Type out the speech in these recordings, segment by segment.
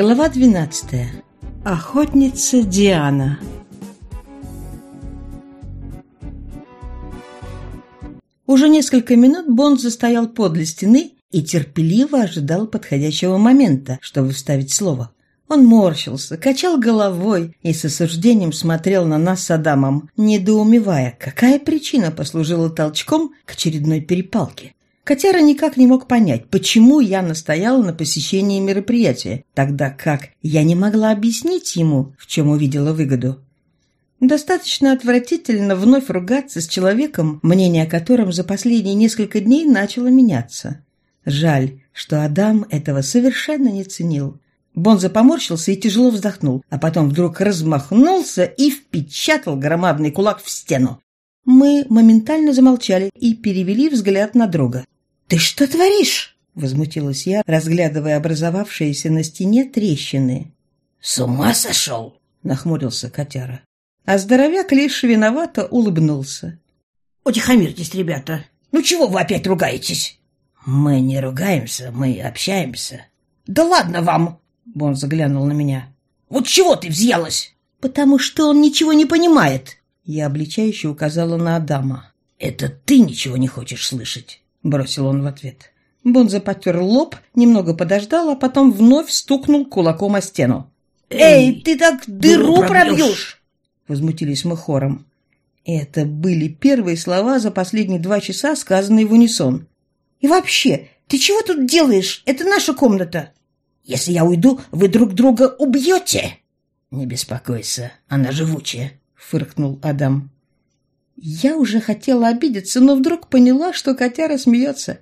Глава 12. Охотница Диана. Уже несколько минут Бонд застоял подле стены и терпеливо ожидал подходящего момента, чтобы вставить слово. Он морщился, качал головой и с осуждением смотрел на нас с Адамом, недоумевая, какая причина послужила толчком к очередной перепалке. Котяра никак не мог понять, почему я настояла на посещении мероприятия, тогда как я не могла объяснить ему, в чем увидела выгоду. Достаточно отвратительно вновь ругаться с человеком, мнение о котором за последние несколько дней начало меняться. Жаль, что Адам этого совершенно не ценил. Бонза поморщился и тяжело вздохнул, а потом вдруг размахнулся и впечатал громадный кулак в стену. Мы моментально замолчали и перевели взгляд на друга. «Ты что творишь?» — возмутилась я, разглядывая образовавшиеся на стене трещины. «С ума сошел?» — нахмурился котяра. А здоровяк лишь виновато улыбнулся. «Утихомирьтесь, ребята. Ну чего вы опять ругаетесь?» «Мы не ругаемся, мы общаемся». «Да ладно вам!» — Бон заглянул на меня. «Вот чего ты взъелась?» «Потому что он ничего не понимает!» Я обличающе указала на Адама. «Это ты ничего не хочешь слышать?» — бросил он в ответ. Бонза потер лоб, немного подождал, а потом вновь стукнул кулаком о стену. «Эй, ты так дыру пробьешь!» Возмутились мы хором. Это были первые слова за последние два часа, сказанные в унисон. «И вообще, ты чего тут делаешь? Это наша комната!» «Если я уйду, вы друг друга убьете!» «Не беспокойся, она живучая!» — фыркнул Адам. Я уже хотела обидеться, но вдруг поняла, что котяра смеется.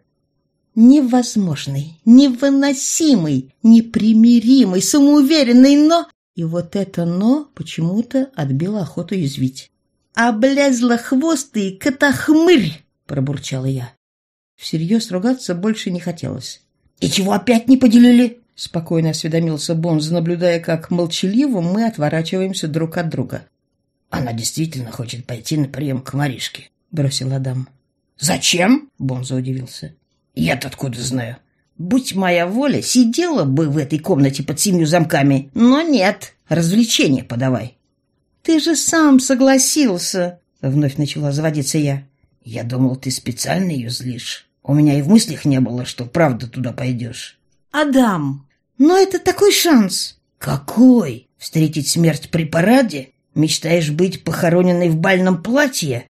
Невозможный, невыносимый, непримиримый, самоуверенный, но... И вот это «но» почему-то отбило охоту язвить. «Облезла хвостый котохмырь!» — пробурчала я. Всерьез ругаться больше не хотелось. «И чего опять не поделили?» — спокойно осведомился Бонз, наблюдая, как молчаливо мы отворачиваемся друг от друга. Она действительно хочет пойти на прием к Маришке, — бросил Адам. «Зачем?» — Бонза удивился. «Я-то откуда знаю? Будь моя воля, сидела бы в этой комнате под семью замками. Но нет, развлечения подавай». «Ты же сам согласился!» — вновь начала заводиться я. «Я думал, ты специально ее злишь. У меня и в мыслях не было, что правда туда пойдешь». «Адам, но это такой шанс!» «Какой? Встретить смерть при параде? Мечтаешь быть похороненной в бальном платье?»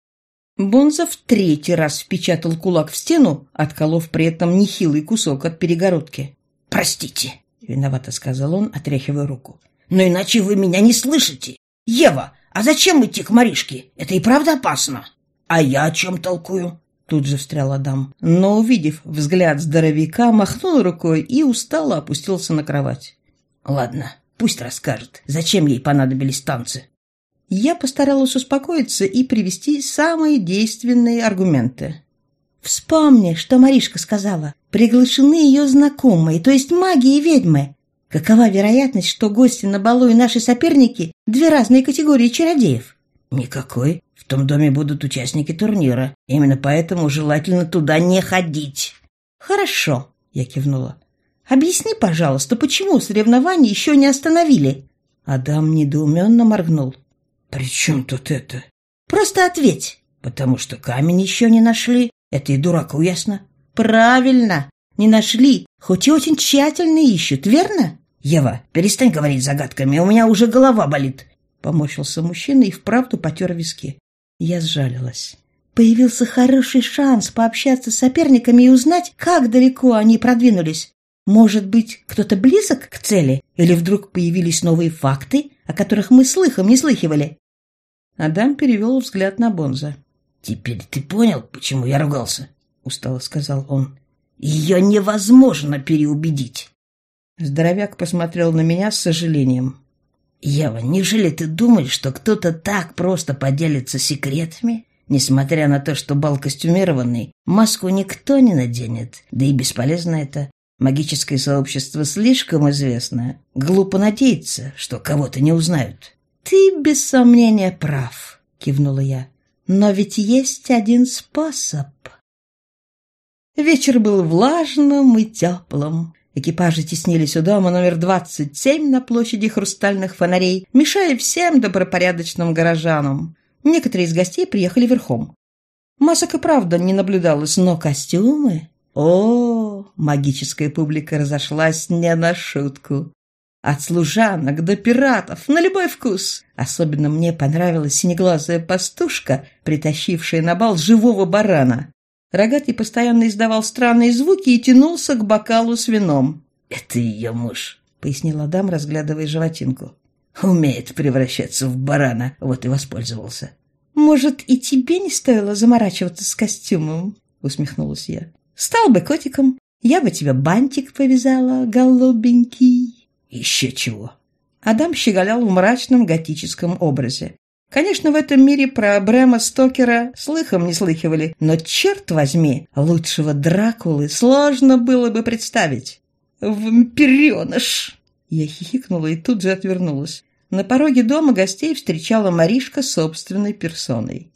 Бонза в третий раз впечатал кулак в стену, отколов при этом нехилый кусок от перегородки. «Простите», — виновато сказал он, отряхивая руку. «Но иначе вы меня не слышите. Ева, а зачем идти к Маришке? Это и правда опасно. А я о чем толкую?» Тут же встрял Адам, но, увидев взгляд здоровяка, махнул рукой и устало опустился на кровать. «Ладно, пусть расскажет, зачем ей понадобились танцы». Я постаралась успокоиться и привести самые действенные аргументы. «Вспомни, что Маришка сказала. Приглашены ее знакомые, то есть маги и ведьмы. Какова вероятность, что гости на балу и наши соперники – две разные категории чародеев?» «Никакой. В том доме будут участники турнира. Именно поэтому желательно туда не ходить». «Хорошо», – я кивнула. «Объясни, пожалуйста, почему соревнования еще не остановили?» Адам недоуменно моргнул. «При чем тут это?» «Просто ответь!» «Потому что камень еще не нашли. Это и дураку ясно». «Правильно! Не нашли, хоть и очень тщательно ищут, верно?» «Ева, перестань говорить загадками, у меня уже голова болит!» Поморщился мужчина и вправду потер виски. Я сжалилась. Появился хороший шанс пообщаться с соперниками и узнать, как далеко они продвинулись. Может быть, кто-то близок к цели? Или вдруг появились новые факты, о которых мы слыхом не слыхивали? Адам перевел взгляд на Бонза. «Теперь ты понял, почему я ругался?» — устало сказал он. «Ее невозможно переубедить». Здоровяк посмотрел на меня с сожалением. «Ева, неужели ты думаешь, что кто-то так просто поделится секретами? Несмотря на то, что бал костюмированный, маску никто не наденет, да и бесполезно это. Магическое сообщество слишком известно. Глупо надеяться, что кого-то не узнают. «Ты, без сомнения, прав», — кивнула я. «Но ведь есть один способ». Вечер был влажным и теплым. Экипажи теснились у дома номер 27 на площади хрустальных фонарей, мешая всем добропорядочным горожанам. Некоторые из гостей приехали верхом. Масок и правда не наблюдалось, но костюмы... О, магическая публика разошлась не на шутку. От служанок до пиратов, на любой вкус. Особенно мне понравилась синеглазая пастушка, притащившая на бал живого барана. Рогатый постоянно издавал странные звуки и тянулся к бокалу с вином. «Это ее муж», — пояснил Адам, разглядывая животинку. «Умеет превращаться в барана, вот и воспользовался». «Может, и тебе не стоило заморачиваться с костюмом?» — усмехнулась я. «Стал бы котиком, я бы тебе бантик повязала, голубенький». Еще чего. Адам щеголял в мрачном готическом образе. Конечно, в этом мире про Брэма Стокера слыхом не слыхивали, но, черт возьми, лучшего Дракулы сложно было бы представить. «Вампиреныш!» Я хихикнула и тут же отвернулась. На пороге дома гостей встречала Маришка собственной персоной.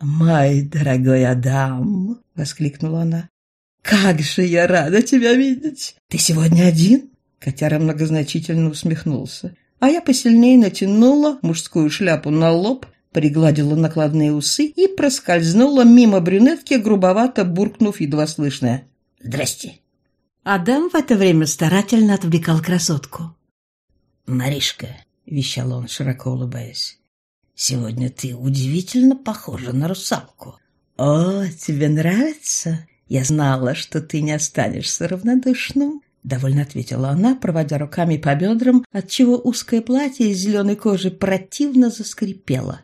«Мой дорогой Адам!» — воскликнула она. «Как же я рада тебя видеть! Ты сегодня один?» Котяра многозначительно усмехнулся. А я посильнее натянула мужскую шляпу на лоб, пригладила накладные усы и проскользнула мимо брюнетки, грубовато буркнув едва слышное. «Здрасте». Адам в это время старательно отвлекал красотку. «Маришка», — вещал он, широко улыбаясь, — «сегодня ты удивительно похожа на русалку». «О, тебе нравится? Я знала, что ты не останешься равнодушным довольно ответила она, проводя руками по бедрам, отчего узкое платье из зеленой кожи противно заскрипело.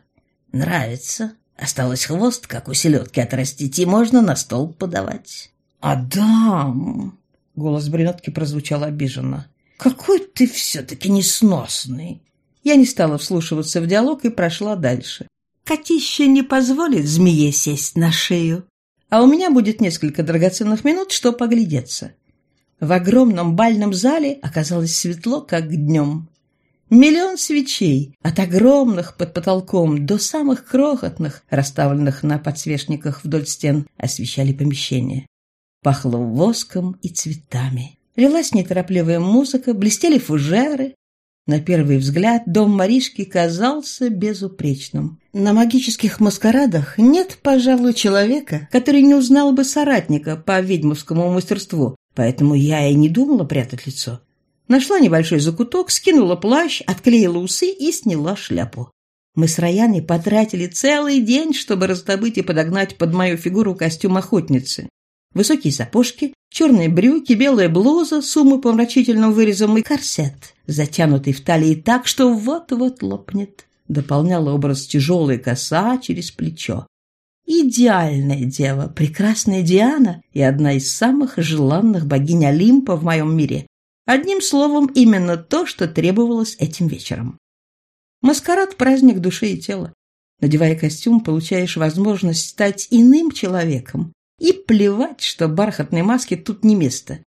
«Нравится. Осталось хвост, как у селедки, отрастить, и можно на стол подавать». «Адам!» — голос брюнетки прозвучал обиженно. «Какой ты все-таки несносный!» Я не стала вслушиваться в диалог и прошла дальше. Котище не позволит змее сесть на шею. А у меня будет несколько драгоценных минут, что поглядеться. В огромном бальном зале оказалось светло, как днем. Миллион свечей, от огромных под потолком до самых крохотных, расставленных на подсвечниках вдоль стен, освещали помещение. Пахло воском и цветами. Лилась неторопливая музыка, блестели фужеры. На первый взгляд дом Маришки казался безупречным. На магических маскарадах нет, пожалуй, человека, который не узнал бы соратника по ведьмовскому мастерству, Поэтому я и не думала прятать лицо. Нашла небольшой закуток, скинула плащ, отклеила усы и сняла шляпу. Мы с Раяной потратили целый день, чтобы раздобыть и подогнать под мою фигуру костюм охотницы. Высокие сапожки, черные брюки, белая блуза с умопомрачительным вырезом и корсет, затянутый в талии так, что вот-вот лопнет. Дополняла образ тяжелая коса через плечо. Идеальная дева, прекрасная Диана и одна из самых желанных богинь Олимпа в моем мире. Одним словом, именно то, что требовалось этим вечером. Маскарад – праздник души и тела. Надевая костюм, получаешь возможность стать иным человеком. И плевать, что бархатной маске тут не место.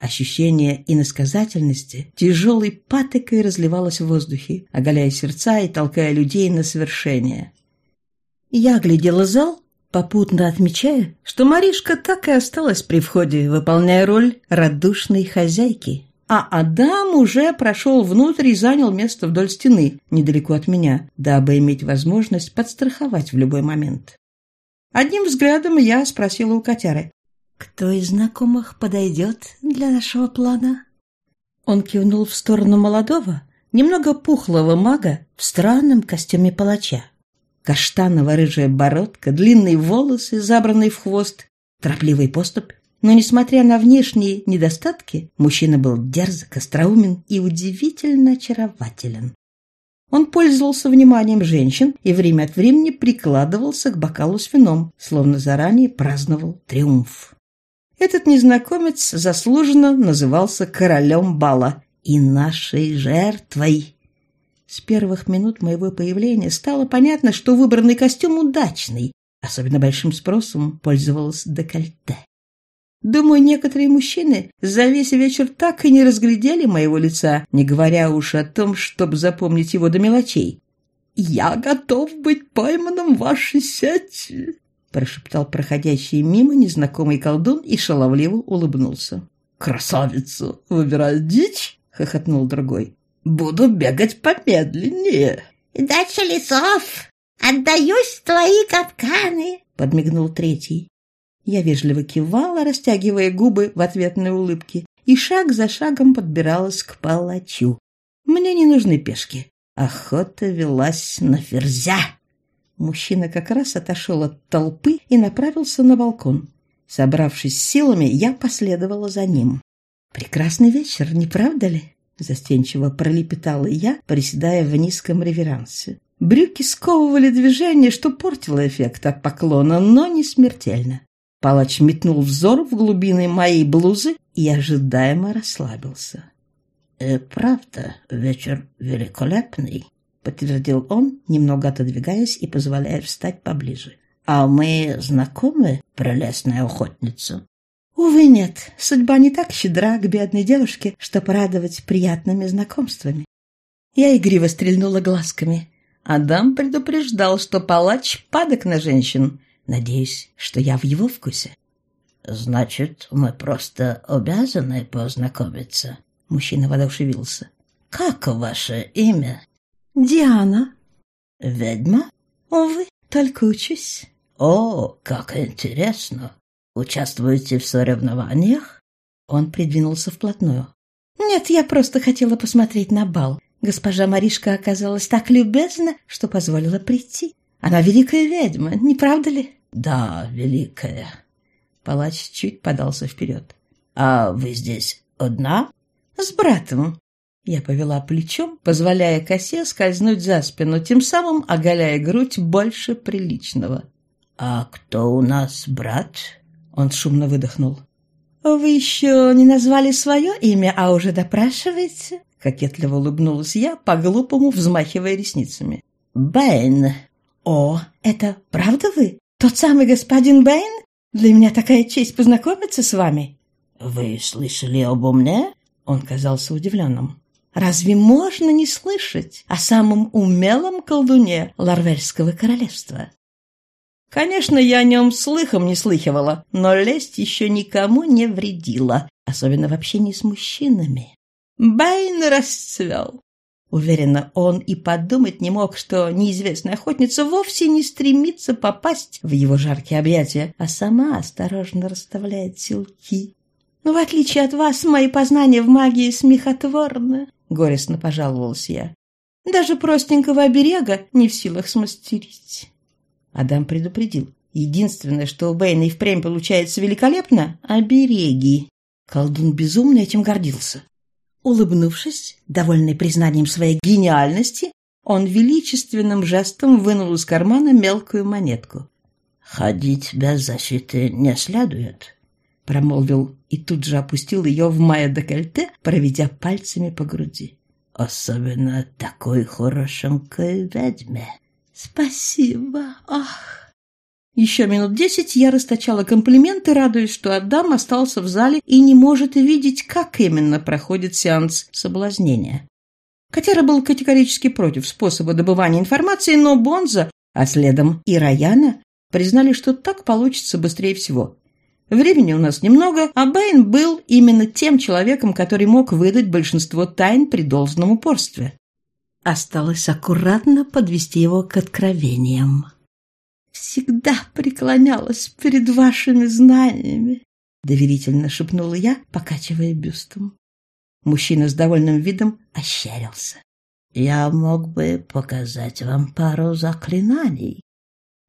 Ощущение иносказательности тяжелой патокой разливалось в воздухе, оголяя сердца и толкая людей на совершение. Я оглядела зал, попутно отмечая, что Маришка так и осталась при входе, выполняя роль радушной хозяйки. А Адам уже прошел внутрь и занял место вдоль стены, недалеко от меня, дабы иметь возможность подстраховать в любой момент. Одним взглядом я спросила у котяры, «Кто из знакомых подойдет для нашего плана?» Он кивнул в сторону молодого, немного пухлого мага в странном костюме палача. Каштаново-рыжая бородка, длинные волосы, забранные в хвост, торопливый поступь. Но, несмотря на внешние недостатки, мужчина был дерзок, остроумен и удивительно очарователен. Он пользовался вниманием женщин и время от времени прикладывался к бокалу с вином, словно заранее праздновал триумф. Этот незнакомец заслуженно назывался королем бала и нашей жертвой. С первых минут моего появления стало понятно, что выбранный костюм удачный. Особенно большим спросом пользовалась декольте. Думаю, некоторые мужчины за весь вечер так и не разглядели моего лица, не говоря уж о том, чтобы запомнить его до мелочей. «Я готов быть пойманным в вашей сети», — прошептал проходящий мимо незнакомый колдун и шаловливо улыбнулся. «Красавица выбирает дичь?» — хохотнул другой. «Буду бегать помедленнее». «Дача лесов! Отдаюсь твои капканы!» — подмигнул третий. Я вежливо кивала, растягивая губы в ответной улыбке, и шаг за шагом подбиралась к палачу. Мне не нужны пешки. Охота велась на ферзя. Мужчина как раз отошел от толпы и направился на балкон. Собравшись силами, я последовала за ним. «Прекрасный вечер, не правда ли?» Застенчиво пролепетала я, приседая в низком реверансе. Брюки сковывали движение, что портило эффект от поклона, но не смертельно. Палач метнул взор в глубины моей блузы и ожидаемо расслабился. «Э, «Правда, вечер великолепный», — подтвердил он, немного отодвигаясь и позволяя встать поближе. «А мы знакомы, прелестная охотница?» Увы, нет, судьба не так щедра к бедной девушке, чтобы радовать приятными знакомствами. Я игриво стрельнула глазками. Адам предупреждал, что палач падок на женщин. Надеюсь, что я в его вкусе. «Значит, мы просто обязаны познакомиться?» Мужчина воодушевился. «Как ваше имя?» «Диана». «Ведьма?» «Увы, только учусь». «О, как интересно! Участвуете в соревнованиях?» Он придвинулся вплотную. «Нет, я просто хотела посмотреть на бал. Госпожа Маришка оказалась так любезна, что позволила прийти. Она великая ведьма, не правда ли?» «Да, великая». Палач чуть подался вперед. «А вы здесь одна?» «С братом». Я повела плечом, позволяя косе скользнуть за спину, тем самым оголяя грудь больше приличного. «А кто у нас брат?» Он шумно выдохнул. «Вы еще не назвали свое имя, а уже допрашиваете?» Кокетливо улыбнулась я, по-глупому взмахивая ресницами. «Бэйн!» «О, это правда вы? Тот самый господин Бэйн? Для меня такая честь познакомиться с вами!» «Вы слышали обо мне?» Он казался удивленным. «Разве можно не слышать о самом умелом колдуне Ларвельского королевства?» Конечно, я о нем слыхом не слыхивала, но лесть еще никому не вредила, особенно в общении с мужчинами. Байн расцвел. Уверенно, он и подумать не мог, что неизвестная охотница вовсе не стремится попасть в его жаркие объятия, а сама осторожно расставляет силки. «Но в отличие от вас, мои познания в магии смехотворны», — горестно пожаловалась я. «Даже простенького оберега не в силах смастерить». Адам предупредил. Единственное, что у Бэйна и впрямь получается великолепно – обереги. Колдун безумно этим гордился. Улыбнувшись, довольный признанием своей гениальности, он величественным жестом вынул из кармана мелкую монетку. «Ходить без защиты не следует», — промолвил и тут же опустил ее в мое декольте, проведя пальцами по груди. «Особенно такой хорошенькой ведьме». «Спасибо! Ах!» Еще минут десять я расточала комплименты, радуясь, что Адам остался в зале и не может видеть, как именно проходит сеанс соблазнения. Котяра был категорически против способа добывания информации, но Бонза, а следом и Раяна, признали, что так получится быстрее всего. Времени у нас немного, а Бэйн был именно тем человеком, который мог выдать большинство тайн при должном упорстве. Осталось аккуратно подвести его к откровениям. «Всегда преклонялась перед вашими знаниями», — доверительно шепнула я, покачивая бюстом. Мужчина с довольным видом ощерился. «Я мог бы показать вам пару заклинаний».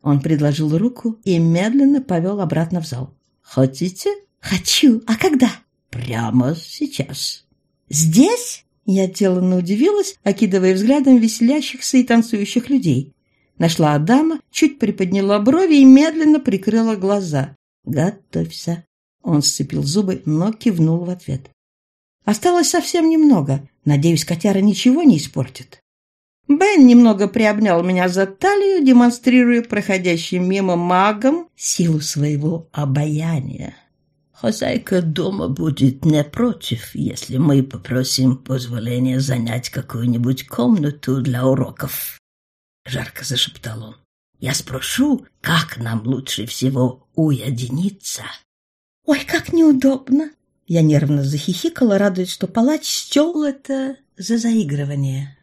Он предложил руку и медленно повел обратно в зал. «Хотите?» «Хочу. А когда?» «Прямо сейчас». «Здесь?» Я деланно удивилась, окидывая взглядом веселящихся и танцующих людей. Нашла Адама, чуть приподняла брови и медленно прикрыла глаза. «Готовься!» Он сцепил зубы, но кивнул в ответ. Осталось совсем немного. Надеюсь, котяра ничего не испортит. Бен немного приобнял меня за талию, демонстрируя проходящим мимо магом силу своего обаяния. Хозяйка дома будет не против, если мы попросим позволения занять какую-нибудь комнату для уроков. Жарко зашептал он. Я спрошу, как нам лучше всего уединиться. Ой, как неудобно. Я нервно захихикала, радуясь, что палач счел это за заигрывание.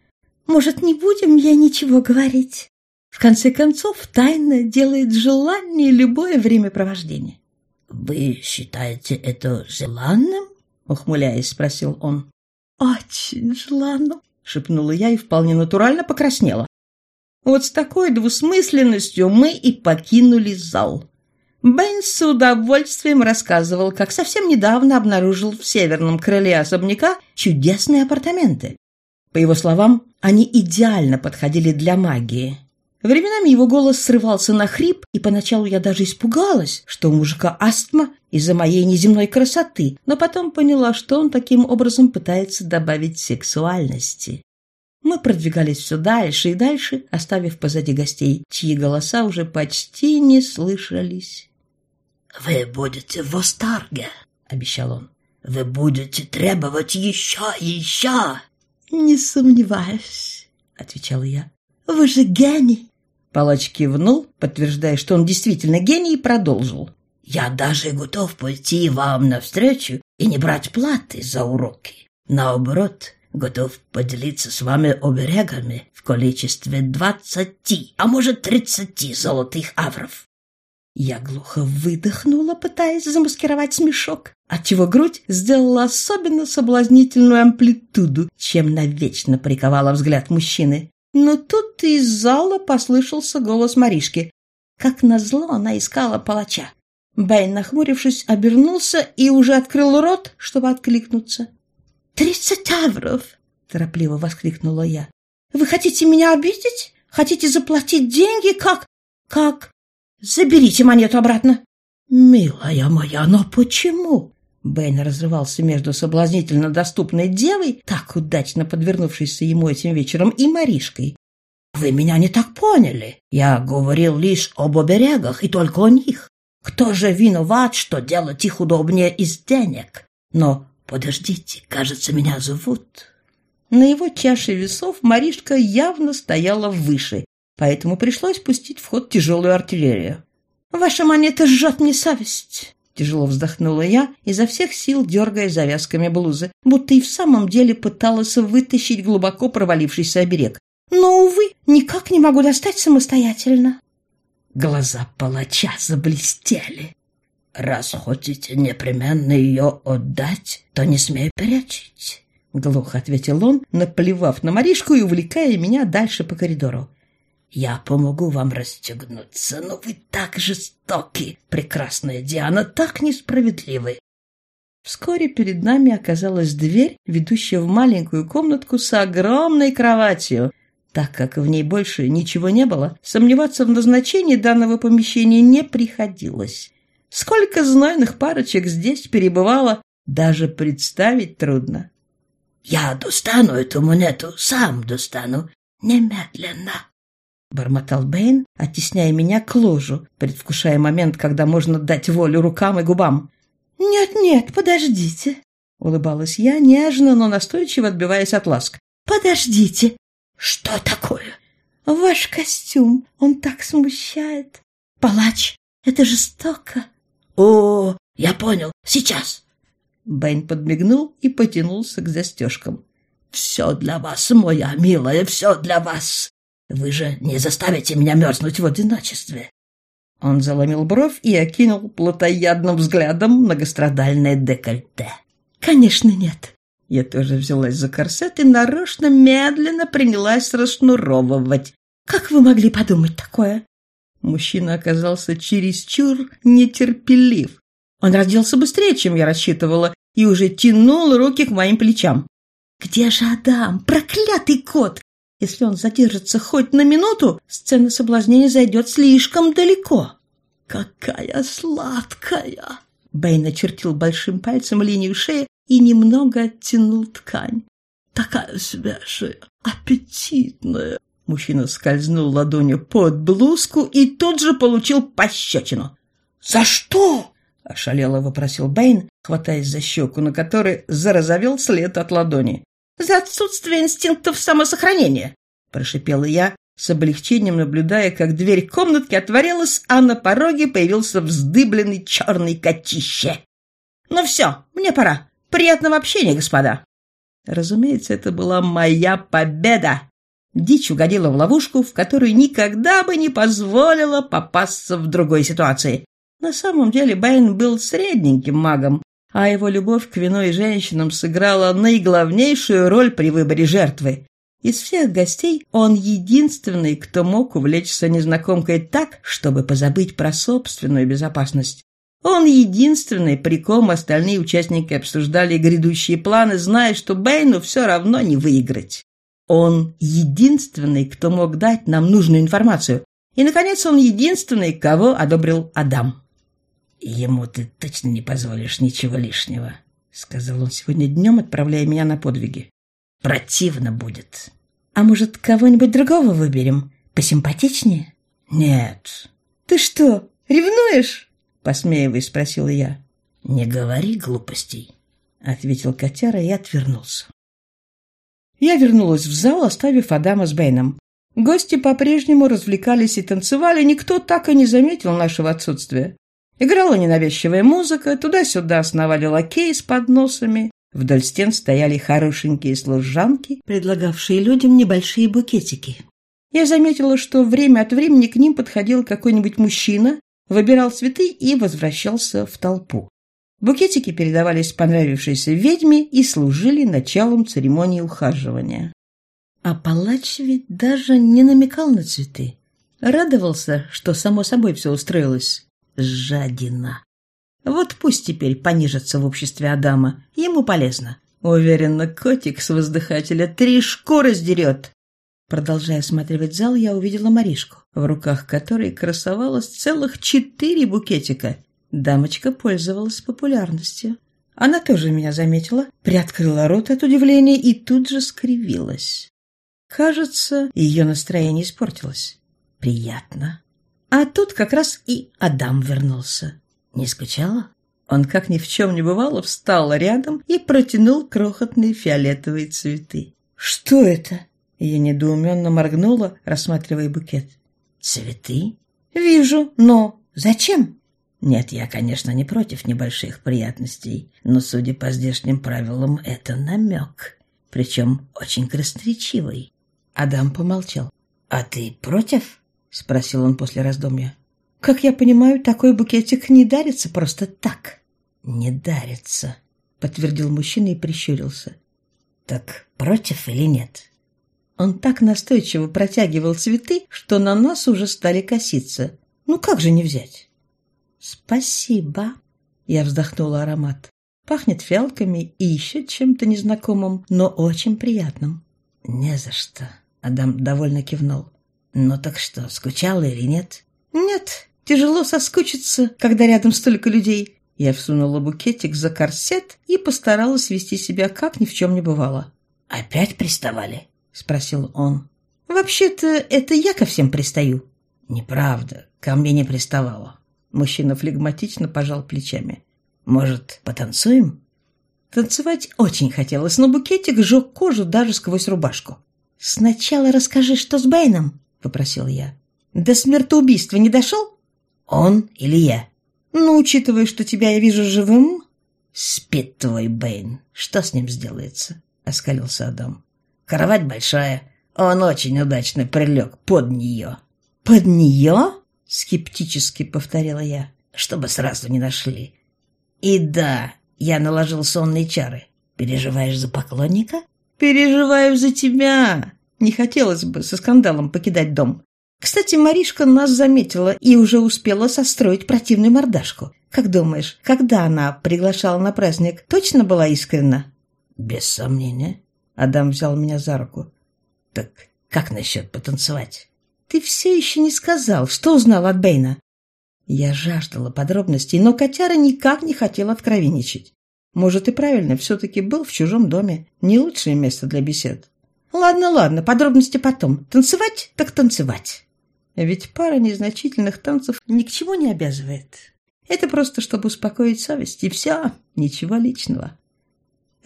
«Может, не будем я ничего говорить?» В конце концов, тайна делает желание любое времяпровождение. «Вы считаете это желанным?» — ухмыляясь, спросил он. «Очень желанным», — шепнула я и вполне натурально покраснела. Вот с такой двусмысленностью мы и покинули зал. Бен с удовольствием рассказывал, как совсем недавно обнаружил в северном крыле особняка чудесные апартаменты. По его словам, они идеально подходили для магии. Временами его голос срывался на хрип, и поначалу я даже испугалась, что у мужика астма из-за моей неземной красоты, но потом поняла, что он таким образом пытается добавить сексуальности. Мы продвигались все дальше и дальше, оставив позади гостей, чьи голоса уже почти не слышались. «Вы будете в восторге», — обещал он. «Вы будете требовать еще и еще». «Не сомневаюсь», — отвечала я. «Вы же гений!» Палач кивнул, подтверждая, что он действительно гений, и продолжил. «Я даже готов пойти вам навстречу и не брать платы за уроки. Наоборот, готов поделиться с вами оберегами в количестве двадцати, а может тридцати золотых авров. Я глухо выдохнула, пытаясь замаскировать смешок, отчего грудь сделала особенно соблазнительную амплитуду, чем навечно приковала взгляд мужчины. Но тут из зала послышался голос Маришки. Как назло она искала палача. Бэйн, нахмурившись, обернулся и уже открыл рот, чтобы откликнуться. «Тридцать авров!» — торопливо воскликнула я. «Вы хотите меня обидеть? Хотите заплатить деньги? Как? Как? Заберите монету обратно!» «Милая моя, но почему?» Бэйн разрывался между соблазнительно доступной девой, так удачно подвернувшейся ему этим вечером, и Маришкой. «Вы меня не так поняли. Я говорил лишь об оберегах и только о них. Кто же виноват, что делать их удобнее из денег? Но подождите, кажется, меня зовут...» На его чаше весов Маришка явно стояла выше, поэтому пришлось пустить в ход тяжелую артиллерию. «Ваша монета жжет мне совесть!» Тяжело вздохнула я, изо всех сил дергая завязками блузы, будто и в самом деле пыталась вытащить глубоко провалившийся оберег. «Но, увы, никак не могу достать самостоятельно!» Глаза палача заблестели. «Раз хотите непременно ее отдать, то не смею перечить», — глухо ответил он, наплевав на Маришку и увлекая меня дальше по коридору. «Я помогу вам расстегнуться, но вы так жестоки, прекрасная Диана, так несправедливы». Вскоре перед нами оказалась дверь, ведущая в маленькую комнатку с огромной кроватью. Так как в ней больше ничего не было, сомневаться в назначении данного помещения не приходилось. Сколько знойных парочек здесь перебывало, даже представить трудно. «Я достану эту монету, сам достану, немедленно», — бормотал Бэйн, оттесняя меня к ложу, предвкушая момент, когда можно дать волю рукам и губам. «Нет-нет, подождите», — улыбалась я, нежно, но настойчиво отбиваясь от ласк. «Подождите». «Что такое?» «Ваш костюм, он так смущает. Палач, это жестоко». «О, я понял, сейчас». Бэйн подмигнул и потянулся к застежкам. «Все для вас, моя милая, все для вас. Вы же не заставите меня мерзнуть в одиночестве. Он заломил бровь и окинул плотоядным взглядом многострадальное декольте. «Конечно нет». Я тоже взялась за корсет и нарочно медленно принялась расшнуровывать. «Как вы могли подумать такое?» Мужчина оказался чересчур нетерпелив. Он родился быстрее, чем я рассчитывала, и уже тянул руки к моим плечам. «Где же Адам? Проклятый кот! Если он задержится хоть на минуту, сцена соблазнения зайдет слишком далеко. «Какая сладкая!» Бэйн очертил большим пальцем линию шеи и немного оттянул ткань. «Такая свежая, аппетитная!» Мужчина скользнул ладонью под блузку и тут же получил пощечину. «За что?» — ошалело вопросил Бэйн, хватаясь за щеку, на которой зарозовел след от ладони за отсутствие инстинктов самосохранения!» – прошипела я, с облегчением наблюдая, как дверь комнатки отворилась, а на пороге появился вздыбленный черный котище. Ну все, мне пора. Приятного общения, господа. Разумеется, это была моя победа. Дичь угодила в ловушку, в которую никогда бы не позволила попасться в другой ситуации. На самом деле Бэйн был средненьким магом, а его любовь к вину и женщинам сыграла наиглавнейшую роль при выборе жертвы. Из всех гостей он единственный, кто мог увлечься незнакомкой так, чтобы позабыть про собственную безопасность. Он единственный, при ком остальные участники обсуждали грядущие планы, зная, что Бэйну все равно не выиграть. Он единственный, кто мог дать нам нужную информацию. И, наконец, он единственный, кого одобрил Адам. «Ему ты точно не позволишь ничего лишнего», — сказал он сегодня днем, отправляя меня на подвиги. «Противно будет». «А может, кого-нибудь другого выберем? Посимпатичнее?» «Нет». «Ты что, ревнуешь?» — посмеиваясь, спросила я. «Не говори глупостей», — ответил котяра и отвернулся. Я вернулась в зал, оставив Адама с Бэйном. Гости по-прежнему развлекались и танцевали, никто так и не заметил нашего отсутствия. Играла ненавязчивая музыка, туда-сюда сновали лакеи с подносами, вдоль стен стояли хорошенькие служанки, предлагавшие людям небольшие букетики. Я заметила, что время от времени к ним подходил какой-нибудь мужчина, выбирал цветы и возвращался в толпу. Букетики передавались понравившейся ведьме и служили началом церемонии ухаживания. А палач ведь даже не намекал на цветы. Радовался, что само собой все устроилось. Жадина. Вот пусть теперь понижится в обществе Адама. Ему полезно. Уверенно, котик с воздыхателя три шкуры сдерет. Продолжая осматривать зал, я увидела Маришку, в руках которой красовалось целых четыре букетика Дамочка пользовалась популярностью. Она тоже меня заметила, приоткрыла рот от удивления и тут же скривилась. Кажется, ее настроение испортилось. Приятно. А тут как раз и Адам вернулся. Не скучала? Он, как ни в чем не бывало, встал рядом и протянул крохотные фиолетовые цветы. «Что это?» Я недоуменно моргнула, рассматривая букет. «Цветы?» «Вижу, но зачем?» Нет, я, конечно, не против небольших приятностей, но, судя по здешним правилам, это намек, причем очень красноречивый. Адам помолчал. «А ты против?» — спросил он после раздумья. «Как я понимаю, такой букетик не дарится просто так». «Не дарится», — подтвердил мужчина и прищурился. «Так против или нет?» Он так настойчиво протягивал цветы, что на нас уже стали коситься. Ну как же не взять? «Спасибо!» Я вздохнула аромат. Пахнет фиалками и еще чем-то незнакомым, но очень приятным. «Не за что», — Адам довольно кивнул. «Ну так что, скучала или нет?» «Нет, тяжело соскучиться, когда рядом столько людей». Я всунула букетик за корсет и постаралась вести себя, как ни в чем не бывало. «Опять приставали?» — спросил он. «Вообще-то это я ко всем пристаю». «Неправда, ко мне не приставала». Мужчина флегматично пожал плечами. «Может, потанцуем?» Танцевать очень хотелось, но букетик сжег кожу даже сквозь рубашку. «Сначала расскажи, что с Бэйном», — попросил я. «До смертоубийства не дошел?» «Он или я?» «Ну, учитывая, что тебя я вижу живым...» «Спит твой Бэйн. Что с ним сделается?» — оскалился Адам. «Кровать большая. Он очень удачно прилег под нее». «Под нее?» — скептически повторила я. «Чтобы сразу не нашли». «И да, я наложил сонные чары. Переживаешь за поклонника?» «Переживаю за тебя!» Не хотелось бы со скандалом покидать дом. Кстати, Маришка нас заметила и уже успела состроить противную мордашку. Как думаешь, когда она приглашала на праздник, точно была искренна? Без сомнения. Адам взял меня за руку. Так как насчет потанцевать? Ты все еще не сказал, что узнал от Бэйна. Я жаждала подробностей, но котяра никак не хотел откровенничать. Может, и правильно, все-таки был в чужом доме. Не лучшее место для бесед. Ладно, ладно, подробности потом. Танцевать так танцевать. Ведь пара незначительных танцев ни к чему не обязывает. Это просто, чтобы успокоить совесть, и все, ничего личного.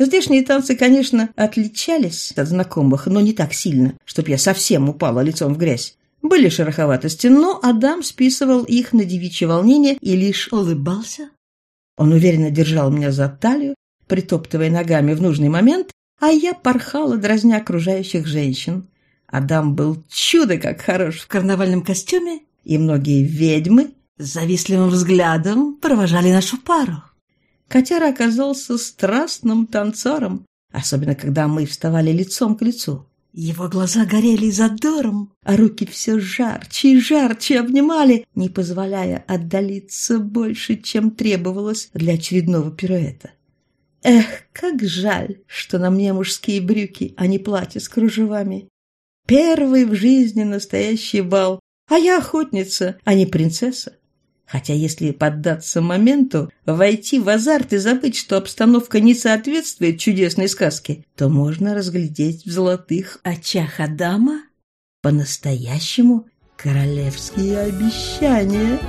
Здешние танцы, конечно, отличались от знакомых, но не так сильно, чтоб я совсем упала лицом в грязь. Были шероховатости, но Адам списывал их на девичье волнение и лишь улыбался. Он уверенно держал меня за талию, притоптывая ногами в нужный момент, а я порхала, дразня окружающих женщин. Адам был чудо как хорош в карнавальном костюме, и многие ведьмы с завистливым взглядом провожали нашу пару. Котяра оказался страстным танцором, особенно когда мы вставали лицом к лицу. Его глаза горели задором, а руки все жарче и жарче обнимали, не позволяя отдалиться больше, чем требовалось для очередного пируэта. Эх, как жаль, что на мне мужские брюки, а не платье с кружевами. Первый в жизни настоящий бал, а я охотница, а не принцесса. Хотя если поддаться моменту, войти в азарт и забыть, что обстановка не соответствует чудесной сказке, то можно разглядеть в золотых очах Адама по-настоящему королевские обещания.